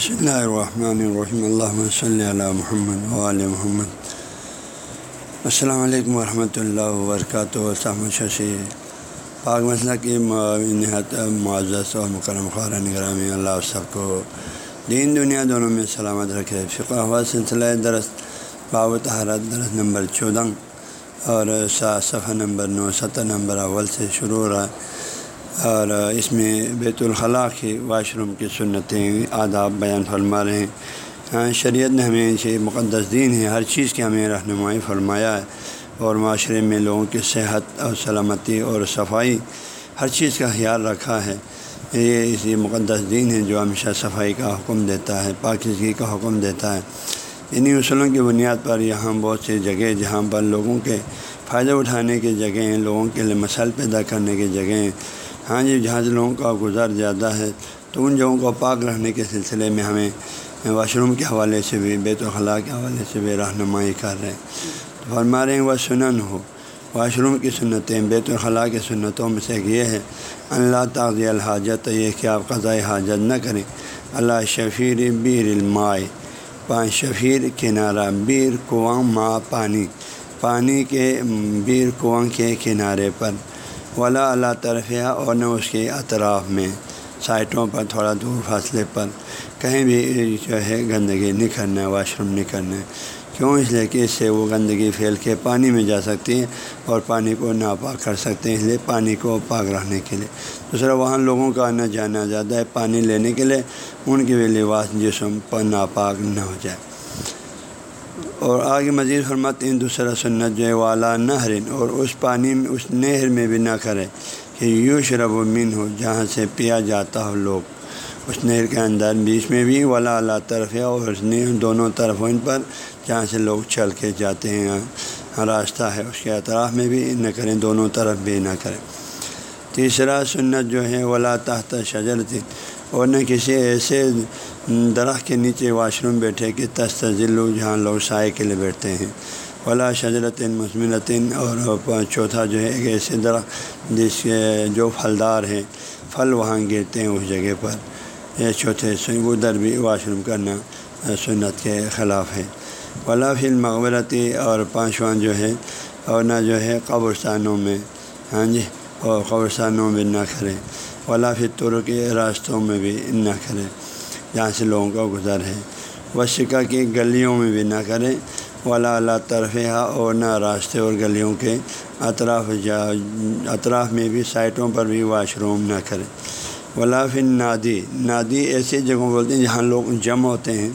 بسم اللہ الرحمن الرحیم اللہ صلی اللہ محمد علیہ محمد السلام علیکم ورحمۃ اللہ وبرکاتہ ششی پاک مسئلہ کی نہایت معزز اور مکرم خارن گرامی اللہ سب کو دین دنیا دونوں میں سلامت رکھے فقہ ہوا سلسلہ درس باب تحرت درس نمبر چودہ اور صفحہ نمبر نو ستر نمبر اول سے شروع ہو رہا ہے اور اس میں بیت الخلاء کی واش روم کی سنتیں آداب بیان فرما رہے ہیں۔ ہاں، شریعت نے ہمیں یہ مقدس دین ہے، ہر چیز کی ہمیں رہنمائی فرمایا ہے۔ اور معاشرے میں لوگوں کی صحت اور سلامتی اور صفائی، ہر چیز کا خیال رکھا ہے۔ یہ اسی مقدس دین ہے جو ہمیشہ صفائی کا حکم دیتا ہے، پاکیزگی کا حکم دیتا ہے۔ انہیں اصولوں کی بنیاد پر یہاں بہت سی جگہ جہاں پر لوگوں کے فائدہ اٹھانے کی جگہیں لوگوں کے لیے مسائل پیدا کرنے کی جگہیں ہاں جی جہاں سے لوگوں کا گزر زیادہ ہے، تو ان جگہوں کو پاک رہنے کے سلسلے میں ہمیں واش روم کے حوالے سے بھی، بیت الخلاء کے حوالے سے بھی رہنمائی کر رہے ہیں۔ تو فرما رہے ہیں، وہ سنن ہو۔ واش روم کی سنتیں، بیت الخلاء کی سنتوں میں سے ایک یہ ہے اللہ تعضی الحاجت، یہ کہ آپ قضاء حاجت نہ کریں۔ اللہ شفیر بیر المائے پانچ شفیر کنارہ، بیر کنواں ماں پانی۔ پانی کے بیر کنواں کے کنارے پر۔ ولا اللہ طرفیہ اور نہ اس کے اطراف میں۔ سائٹوں پر تھوڑا دور فاصلے پر۔ کہیں بھی جو ہے گندگی نہیں کرنا ہے واش روم نہیں کرنا۔ ہے کیوں؟ اس لیے کہ اس سے وہ گندگی پھیل کے پانی میں جا سکتی ہے اور پانی کو ناپاک کر سکتے ہیں، اس لیے پانی کو پاک رہنے کے لیے۔ دوسرا، وہاں لوگوں کا آنا جانا زیادہ ہے۔ پانی لینے کے لیے ان کی بھی لباس جسم پر ناپاک نہ ہو جائے۔ اور آگے مزید فرماتے ہیں، دوسرا سنت جو ہے، والا نہرن اور اس پانی میں، اس نہر میں بھی نہ کرے کہ یوں شرب و من ہو جہاں سے پیا جاتا ہو لوگ۔ اس نہر کے اندر بیچ میں بھی ولا اللہ طرف ہے، اور اس نے دونوں طرفوں ان پر، جہاں سے لوگ چل کے جاتے ہیں راستہ ہے، اس کے اطراف میں بھی نہ کریں، دونوں طرف بھی نہ کریں۔ تیسرا سنت جو ہے ولا تحت شجرت، اور نہ کسی ایسے درخت کے نیچے واش روم بیٹھے کہ تستلو جہاں لوگ سائے کے لیے بیٹھتے ہیں۔ ولا شجرت مسمنتن اور چوتھا جو ہے ایک ایسے درخت جس کے جو پھلدار ہیں، پھل وہاں گرتے ہیں اس جگہ پر۔ یہ چوتھے ادھر بھی واش روم کرنا سنت کے خلاف ہے۔ ولا فل مغبرتی اور پانچواں جو ہے، اور نہ جو ہے قبرستانوں میں۔ ہاں جی اور قبرستانوں میں نہ کریں۔ ولا پھر تر کے راستوں میں بھی نہ کریں۔ جہاں سے لوگوں کا گزر ہے۔ وشکا کی گلیوں میں بھی نہ کریں۔ ولا اللہ طرف اور نہ راستے اور گلیوں کے اطراف جا اطراف میں بھی سائٹوں پر بھی واش روم نہ کریں۔ ولا پھر نادی نادی ایسی جگہوں بولتے ہیں جہاں لوگ جمع ہوتے ہیں۔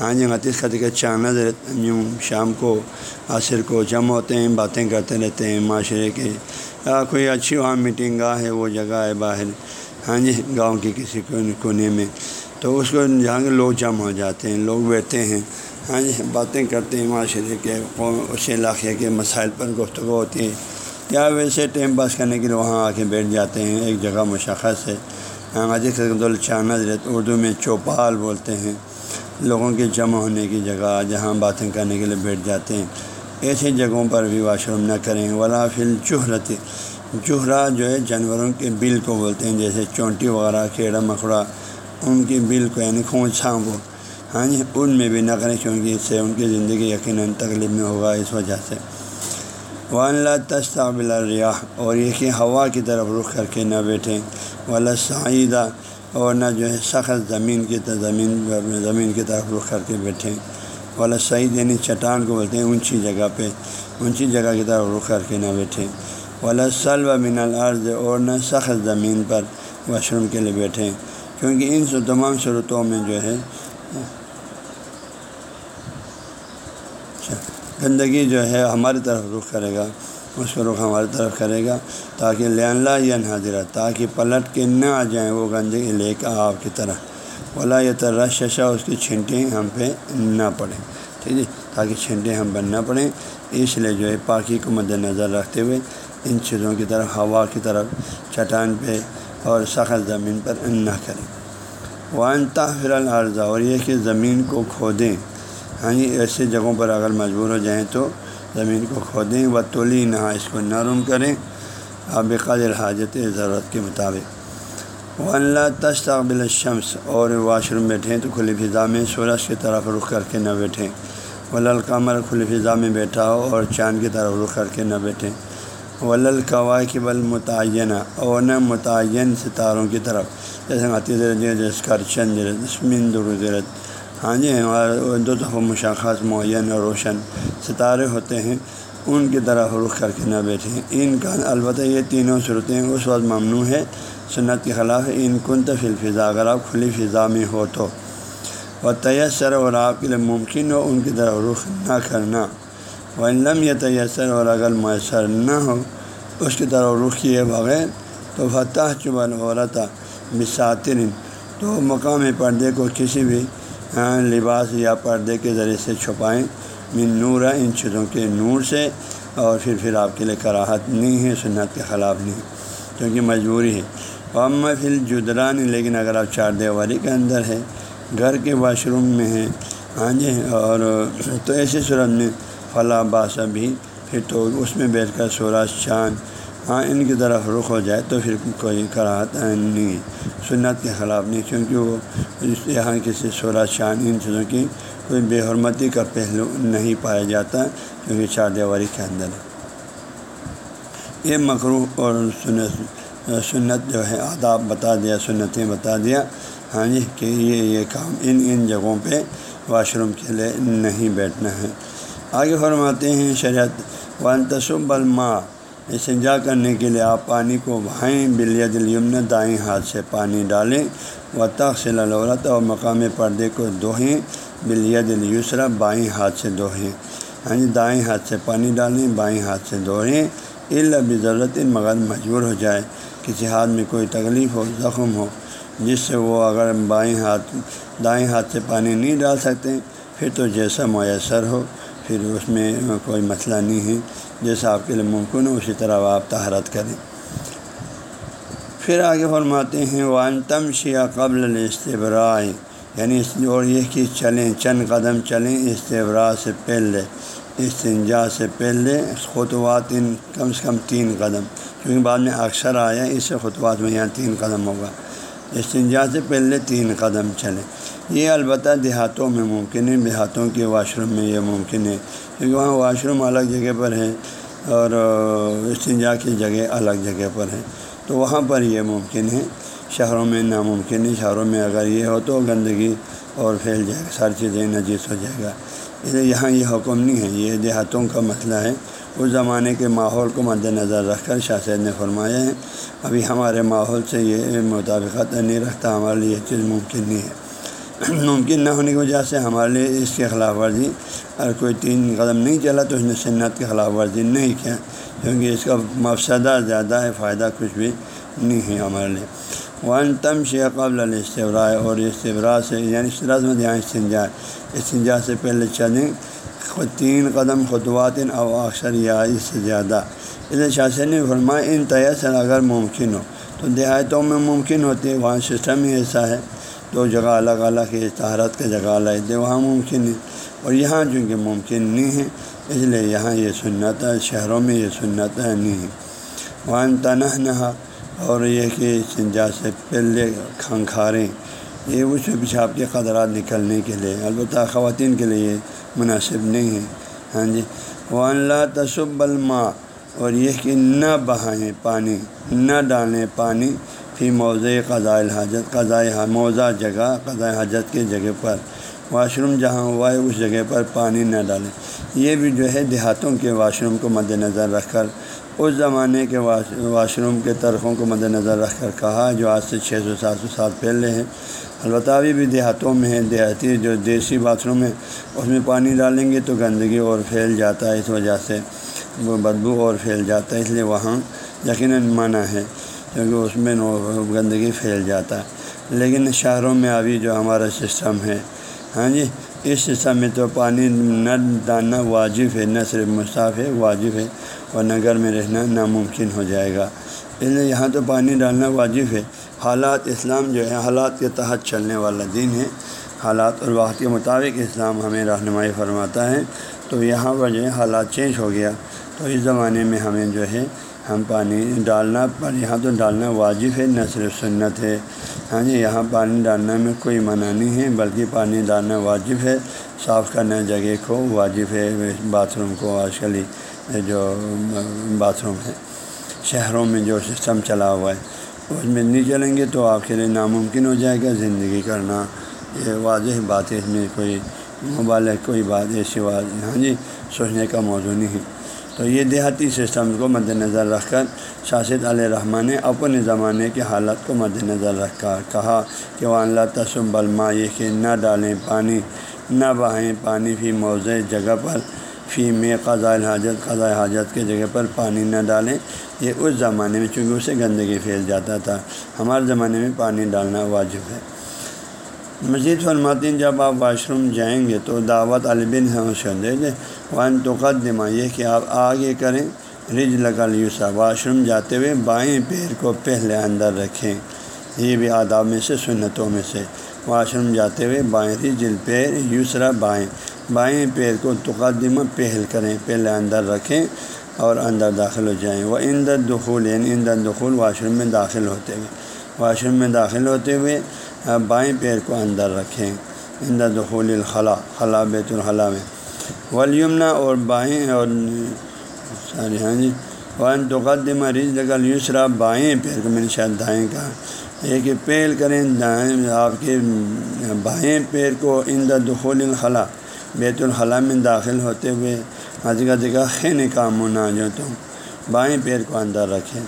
ہاں جی حتیث خطی کا چاند یوں شام کو، عصر کو جمع ہوتے ہیں، باتیں کرتے رہتے ہیں، معاشرے کے۔ یا کوئی اچھی وہاں میٹنگ گاہ ہے، وہ جگہ ہے باہر۔ ہاں جی گاؤں کی کسی کونے میں۔ تو اس کو جہاں کے لوگ جمع ہو جاتے ہیں، لوگ بیٹھتے ہیں۔ ہاں جی باتیں کرتے ہیں معاشرے کے اس علاقے کے مسائل پر گفتگو ہوتی ہے۔ یا ویسے ٹائم پاس کرنے کے لیے وہاں آ کے بیٹھ جاتے ہیں؟ ایک جگہ مشخص ہے۔ ہاں جی چاند اردو میں چوپال بولتے ہیں۔ لوگوں کے جمع ہونے کی جگہ جہاں باتیں کرنے کے لیے بیٹھ جاتے ہیں۔ ایسی جگہوں پر بھی واش روم نہ کریں۔ ولا فل چہرت چہرا جو ہے، جانوروں کے بل کو بولتے ہیں، جیسے چونٹی وغیرہ، کیڑا مکڑا ان کی بل کو یعنی کھون چھاں کو ہاں جی ان میں بھی نہ کریں کیونکہ اس سے ان کی زندگی یقیناً تکلیف میں ہوگا اس وجہ سے۔ وان لا تستابل ریاح اور یہ کہ ہوا کی طرف رخ کر کے نہ بیٹھیں۔ ولا سعیدہ اور نہ جو ہے سخت زمین کی زمین زمین کی طرف رخ کر کے بیٹھیں۔ والا سعید یعنی چٹان کو بولتے ہیں اونچی جگہ پہ، اونچی جگہ کی طرف رخ کر کے نہ بیٹھیں۔ والا سلو من العرض اور نہ سخت زمین پر واش روم کے لیے بیٹھیں۔ کیونکہ ان سے تمام صورتوں میں جو ہے اچھا، گندگی جو ہے ہماری طرف رخ کرے گا اس کو رخ ہماری طرف کرے گا تاکہ لینلا یا نادرہ تاکہ پلٹ کے نہ آ جائیں وہ گندگی لے کے آپ کی طرح۔ ولا یہ تر ششا اس کی چھنٹیں ہم پہ نہ پڑیں۔ ٹھیک ہے تاکہ چھنٹیں ہم پر نہ پڑیں۔ اس لیے جو ہے پاکی کو مد نظر رکھتے ہوئے ان چیزوں کی طرف ہوا کی طرف چٹان پہ اور سخت زمین پر نہ کریں۔ وان تاخر العرضہ اور یہ کہ زمین کو کھودیں۔ ہاں جی ایسی جگہوں پر اگر مجبور ہو جائیں تو زمین کو کھودیں۔ و تولی نہ اس کو نرم کریں۔ آپ قدر حاجت ضرورت کے مطابق۔ اللہ تشتقبل شمس اور واش روم بیٹھیں تو کھلی فضا میں سورج کی طرف رخ کر کے نہ بیٹھیں۔ ولقمر کھلی فضا میں بیٹھا ہو اور چاند کی طرف رخ کر کے نہ بیٹھیں۔ ولقواقب المتعینہ اور نہ متعین ستاروں کی طرف۔ جیسے ہاں جی دو دفعہ مشخص معین اور روشن ستارے ہوتے ہیں۔ ان کی طرف رخ کر کے نہ بیٹھیں ان کا البتہ یہ تینوں صورتیں اس وقت ممنوع ہے سنت کے خلاف ان کن تفل فضا اگر آپ کھلی فضا میں ہو تو۔ و تیسر اور آپ کے لیے ممکن ہو ان کی طرف رخ نہ کرنا۔ علم یا تیسر اور اگر میسر نہ ہو اس کی طرف رخ کیے بغیر تو فتح چبل عورت بساترین۔ تو مقام پردے کو کسی بھی لباس یا پردے کے ذریعے سے چھپائیں۔ من نور ان چیزوں کے نور سے۔ اور پھر پھر آپ کے لیے کراہت نہیں ہے، سنت کے خلاف نہیں کیونکہ مجبوری ہے۔ ام پھر جدران لیکن اگر آپ چار دیواری کے اندر ہے گھر کے واش روم میں ہے ہاں جی اور تو ایسی صورت میں فلاں باسا بھی پھر تو اس میں بیٹھ کر سورج، چاند ہاں ان کی طرف رخ ہو جائے تو پھر کوئی کراہت نہیں سنت کے خلاف نہیں، کیونکہ وہ یہاں کسی سورج، چاند، ان چیزوں کی کوئی بے حرمتی کا پہلو نہیں پایا جاتا، کیونکہ چار دیواری کے اندر۔ یہ مکرو اور سنت سنت جو ہے، آداب بتا دیا، سنتیں بتا دیا۔ ہاں جی کہ یہ یہ کام ان ان جگہوں پہ واش روم کے لیے نہیں بیٹھنا ہے۔ آگے فرماتے ہیں شریعت ون تصب الماء استنجا کرنے کے لیے آپ پانی کو بھائیں بلیت الیمن دائیں ہاتھ سے پانی ڈالیں و تخصل العورت اور مقامی پردے کو دوہیں بلیت الیسرا بائیں ہاتھ سے دوہیں ہاں جی یعنی دائیں ہاتھ سے پانی ڈالیں، بائیں ہاتھ سے دوہیں علب ضرورت مگر مجبور ہو جائے، کسی ہاتھ میں کوئی تکلیف ہو، زخم ہو، جس سے وہ اگر بائیں ہاتھ، دائیں ہاتھ سے پانی نہیں ڈال سکتے، پھر تو جیسا میسر ہو۔ پھر اس میں کوئی مسئلہ نہیں ہے۔ جیسا آپ کے لیے ممکن ہو، اسی طرح آپ تہارت کریں۔ پھر آگے فرماتے ہیں وان تم شیا قبل استبرائے یعنی اور یہ کہ چلیں، چند قدم چلیں استبرا سے پہلے، استنجا سے پہلے خطوات ان کم سے کم تین قدم۔ کیونکہ بعد میں اکثر آیا، اس سے خطوات میں یہاں تین قدم ہوگا۔ استنجا سے پہلے تین قدم چلیں۔ یہ البتہ دیہاتوں میں ممکن ہے، دیہاتوں کے واش روم میں یہ ممکن ہے، کیونکہ وہاں واش روم الگ جگہ پر ہے اور استنجا کی جگہ الگ جگہ پر ہے تو وہاں پر یہ ممکن ہے۔ شہروں میں ناممکن ہے۔ شہروں میں اگر یہ ہو تو گندگی اور پھیل جائے گا، ساری چیزیں نجیس ہو جائے گا۔ اس لیے یہاں یہ حکم نہیں ہے، یہ دیہاتوں کا مسئلہ ہے۔ اس زمانے کے ماحول کو مد نظر رکھ کر شاہ سید نے فرمایا ہے۔ ابھی ہمارے ماحول سے یہ مطابقت نہیں رکھتا، ہمارے لیے یہ چیز ممکن نہیں ہے۔ ممکن نہ ہونے کی وجہ سے ہمارے لیے اس کی خلاف ورزی اگر کوئی تین قدم نہیں چلا تو اس نے سنت کی خلاف ورزی نہیں کیا، کیونکہ اس کا مفسدہ زیادہ ہے، فائدہ کچھ بھی نہیں ہے ہمارے لیے۔ ون تم شیخ قبل الاستورائے اور استبرا سے یعنی اس میں یہاں استنجا۔ استنجا سے پہلے چلیں تین قدم خطوات او اکثر یا اس سے زیادہ۔ اس شاثر نے فرمایا، ان تیسر اگر ممکن ہو۔ تو دیہاتوں میں ممکن ہوتی ہے وہاں سسٹم ہی ایسا ہے۔ دو جگہ الگ الگ ہے، تہارت کا جگہ الگ ہے وہاں ممکن ہے۔ اور یہاں چونکہ ممکن نہیں ہے، اس لیے یہاں یہ سنت ہے، شہروں میں یہ سنت ہے، نہیں ہے۔ وہاں تنہا نہا اور یہ کہ سنجا سے پہلے کھنکھاریں یہ اس پیچھاپ کے قدرات نکلنے کے لیے، البتہ خواتین کے لیے مناسب نہیں ہے۔ ہاں جی۔ وہ اللہ تصب الماء، اور یہ کہ نہ بہائیں پانی، نہ ڈالیں پانی۔ پھر موضع قضاء الحاجت، قضاء ہاں، موضع جگہ، قضاء حاجت کی جگہ پر۔ واش روم جہاں ہوا ہے، اس جگہ پر پانی نہ ڈالیں۔ یہ بھی جو ہے دیہاتوں کے واش روم کو مد نظر رکھ کر، اس زمانے کے واش روم کے طرفوں کو مد نظر رکھ کر کہا، جو آج سے چھ سو، سات سو سال پہلے ہیں۔ البتہ ابھی بھی دیہاتوں میں ہے دیہاتی جو دیسی باتھ روم ہے اس میں پانی ڈالیں گے تو گندگی اور پھیل جاتا ہے، اس وجہ سے وہ بدبو اور پھیل جاتا ہے، اس لیے وہاں یقیناً منع ہے۔ کیونکہ اس میں گندگی پھیل جاتا ہے۔ لیکن شہروں میں ابھی جو ہمارا سسٹم ہے ہاں جی اس سسٹم میں تو پانی نہ ڈالنا واجب ہے، نہ صرف مصاف ہے، واجب ہے۔ اور نگر میں رہنا ناممکن ہو جائے گا۔ اس لیے یہاں تو پانی ڈالنا واجب ہے۔ حالات اسلام جو ہے حالات کے تحت چلنے والا دین ہے۔ حالات اور وقت کے مطابق اسلام ہمیں رہنمائی فرماتا ہے۔ تو یہاں پر جو ہے، حالات چینج ہو گیا۔ تو اس زمانے میں ہمیں جو ہے ہم پانی ڈالنا، پر یہاں تو ڈالنا واجب ہے، نہ صرف سنت ہے۔ ہاں جی یہاں پانی ڈالنے میں کوئی منع نہیں ہے، بلکہ پانی ڈالنا واجب ہے۔ صاف کرنا جگہ کو واجب ہے باتھ روم کو آج کل جو باتھ روم ہے۔ شہروں میں جو سسٹم چلا ہوا ہے، اس میں نہیں چلیں گے تو آپ کے لیے ناممکن ہو جائے گا زندگی کرنا۔ یہ واضح بات ہے، اس میں کوئی مبالغ، کوئی بات ایسی بات۔ ہاں جی سوچنے کا موضوع نہیں۔ ہے تو یہ دیہاتی سسٹم کو مد نظر رکھ کر شاشد علیہ رحمٰن نے اپنے زمانے کے حالات کو مد نظر رکھ کر کہا کہ وہ اللہ تسم بلما یہ کہ نہ ڈالیں پانی، نہ بہائیں پانی فی موضع جگہ پر، فی میں قضاء حاجت قضاء حاجت کے جگہ پر پانی نہ ڈالیں۔ یہ اس زمانے میں چونکہ اسے گندگی پھیل جاتا تھا۔ ہمارے زمانے میں پانی ڈالنا واجب ہے۔ مزید فرماتی جب آپ واش روم جائیں گے تو دعوت البن دے دیں۔ ون تو قدمہ یہ کہ آپ آگے کریں۔ رج لگا یوسا واش روم جاتے ہوئے بائیں پیر کو پہلے اندر رکھیں۔ یہ بھی آداب میں سے، سنتوں میں سے۔ واش روم جاتے ہوئے بائیں رجل پیر یوسرا بائیں۔ بائیں پیر کو تقدمہ پہل کریں۔ پہلے اندر رکھیں اور اندر داخل ہو جائیں۔ وہ اندر دخول یعنی اندر دخول واش روم میں داخل ہوتے ہوئے واش روم میں داخل ہوتے ہوئے بائیں پیر کو اندر رکھیں۔ اندر دخول الخلا خلا بیت الخلاء میں۔ ولیمنا اور بائیں اور ساری ہاں جی۔ ون تقدم رج لگل یوسرا بائیں پیر کو میں نے شاید دائیں کہا۔ یہ کہ پیل کریں دائیں، آپ کے بائیں پیر کو اندر دخول الخلا بیت الخلاء میں داخل ہوتے ہوئے۔ حضرت جگہ خین کام ہونا جو تو بائیں پیر کو اندر رکھیں۔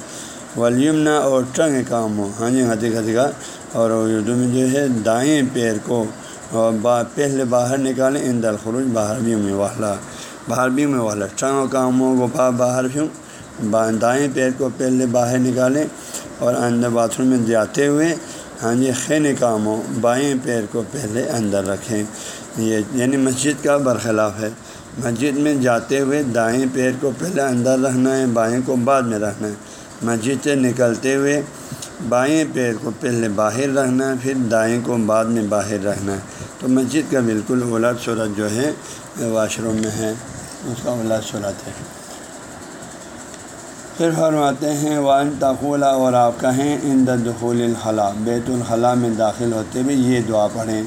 ولیمنا اور ٹنگ کام ہو۔ ہاں جی حضرت جگہ اور اردو میں جو ہے، دائیں پیر کو با، پہلے باہر نکالیں، ان دلخروج باہر بھی میں والا۔ باہر بھی میں والا۔ ٹانگ کاموں کو باہر بھی دائیں پیر کو پہلے باہر نکالیں اور اندر باتھ روم میں جاتے ہوئے ہاں جی خین کاموں بائیں پیر کو پہلے اندر رکھیں۔ یہ یعنی مسجد کا برخلاف ہے۔ مسجد میں جاتے ہوئے دائیں پیر کو پہلے اندر رکھنا ہے، بائیں کو بعد میں رکھنا ہے۔ مسجد سے نکلتے ہوئے بائیں پیر کو پہلے باہر رکھنا ہے پھر دائیں کو بعد میں باہر رکھنا۔ ہے تو مسجد کا بالکل الٹ صورت جو ہے، واش روم میں ہے، اس کا الٹ صورت ہے۔ پھر فرماتے ہیں وان تقولہ اور آپ کہیں ان دخول الخلاء، بیت الخلاء میں داخل ہوتے ہوئے یہ دعا پڑھیں۔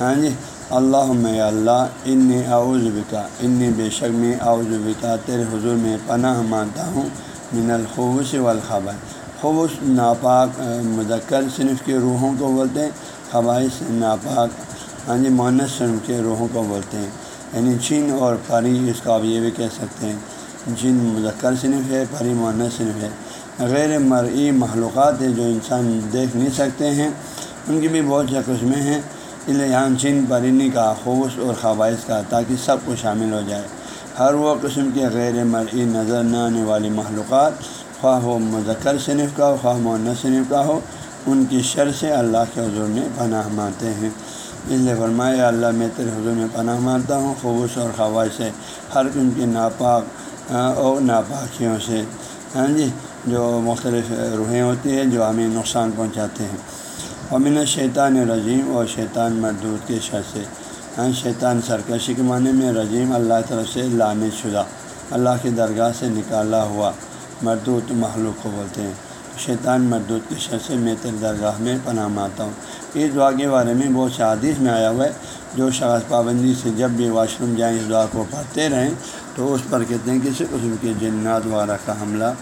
ہاں جی اللہ میں اللہ ان اعوذ بکا ان بے شک میں اعوذ بکا تیرے حضور میں پناہ مانتا ہوں۔ من الخوص والخبر۔ خوش، ناپاک مذکر صنف کے روحوں کو بولتے ہیں، خواہش، ناپاک ہاں جی مونس صنف کے روحوں کو بولتے ہیں۔ یعنی جن اور پری، اس کو آپ یہ بھی کہہ سکتے ہیں، جن مذکر صنف ہے، پری مونس صنف ہے۔ غیر مرئی معلومات ہیں جو انسان دیکھ نہیں سکتے ہیں، ان کی بھی بہت سے قسمیں ہیں۔ اس لیے یہاں جن پرینی کا خوش اور خواہش کا تاکہ سب کو شامل ہو جائے۔ ہر وہ قسم کے غیر مرئی نظر نہ آنے والی معلومات خواہ ہو مذکر صنف کا ہو، خواہ مونس صنف کا ہو، ان کی شر سے اللہ کے حضور میں پناہ مانتے ہیں۔ اس لیے فرمایا اللہ، میں تیرے حضور میں پناہ مانتا ہوں خوش اور خواہش سے ہر ان کی ناپاک اور ناپاکیوں سے۔ ہاں جی جو مختلف روحیں ہوتی ہیں، جو ہمیں نقصان پہنچاتے ہیں۔ امن شیطان رضیم اور شیطان مردود کے شر سے۔ شیطان سرکشی کے معنی میں رضیم اللہ طرف سے لانے شدہ، اللہ کی درگاہ سے نکالا ہوا مردود مخلوق کو بولتے ہیں۔ شیطان مردود کی شر سے میں تیرے درگاہ میں پناہ ماتا ہوں۔ اس دعا کے بارے میں بہت سے حادث میں آیا ہوا ہے، جو شخص پابندی سے جب بھی واش روم جائیں، اس دعا کو پڑھتے رہیں تو اس پر کہتے ہیں کسی قسم کے جنات وغیرہ کا حملہ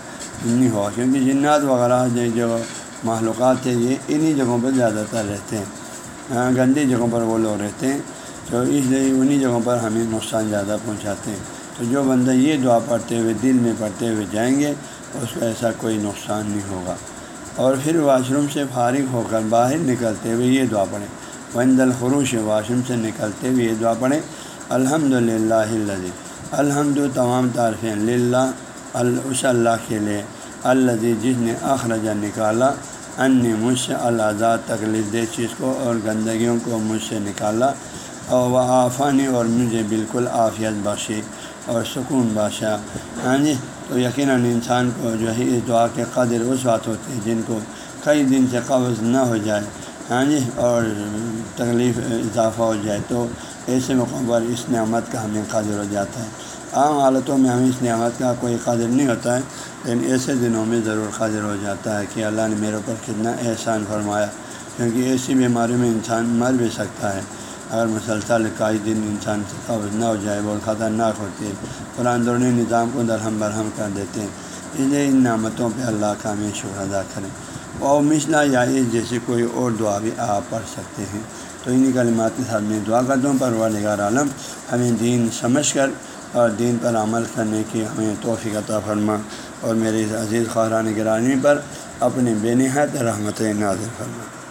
نہیں ہوا، کیونکہ جنات وغیرہ جو معلومات ہیں، یہ انہی جگہوں پر زیادہ تر رہتے ہیں۔ ہاں، گندی جگہوں پر وہ لوگ رہتے ہیں۔ تو اس لیے انہی جگہوں پر ہمیں نقصان زیادہ پہنچاتے ہیں۔ تو جو بندہ یہ دعا پڑھتے ہوئے، دل میں پڑھتے ہوئے جائیں گے، اس کا ایسا کوئی نقصان نہیں ہوگا۔ اور پھر واش روم سے فارغ ہو کر باہر نکلتے ہوئے یہ دعا پڑھیں۔ وند الخروش، واش روم سے نکلتے ہوئے یہ دعا پڑھیں۔ الحمد للہ الحمد تمام تعریفیں للہ اس اللہ کے لیے اللہ جس نے اخرجہ نکالا ان نے مجھ سے الزاد تکلیف دہ چیز کو اور گندگیوں کو مجھ سے نکالا۔ اور وہ آفانی اور مجھے بالکل عافیت بخشی اور سکون بادشاہ ہاں جی تو یقیناً انسان کو جو ہے اس دعا کے قدر اس بات ہوتی ہے جن کو کئی دن سے قبض نہ ہو جائے۔ ہاں جی اور تکلیف اضافہ ہو جائے تو ایسے موقع پر اس نعمت کا ہمیں قدر ہو جاتا ہے۔ عام حالتوں میں ہمیں اس نعمت کا کوئی قادر نہیں ہوتا ہے، لیکن ایسے دنوں میں ضرور قادر ہو جاتا ہے کہ اللہ نے میرے اوپر کتنا احسان فرمایا۔ کیونکہ ایسی بیماریوں میں انسان مر بھی سکتا ہے۔ اگر مسلسل کئی دن انسان سے قبض نہ ہو جائے بہت خطرناک ہوتی ہے۔ قرآن اندرونی نظام کو درہم برہم کر دیتے ہیں۔ اس لیے ان نعمتوں پہ اللہ کا ہمیں شکر ادا کریں۔ اور مسئلہ یا اس جیسے کوئی اور دعا بھی آپ پڑھ سکتے ہیں۔ تو انہیں کلمات کے ساتھ میں دعا کرتا ہوں۔ پر نگار عالم، ہمیں دین سمجھ کر اور دین پر عمل کرنے کی ہمیں توفیق عطا فرما۔ اور میرے عزیز خاران گرانی پر اپنے بے نہایت رحمت نازر فرما۔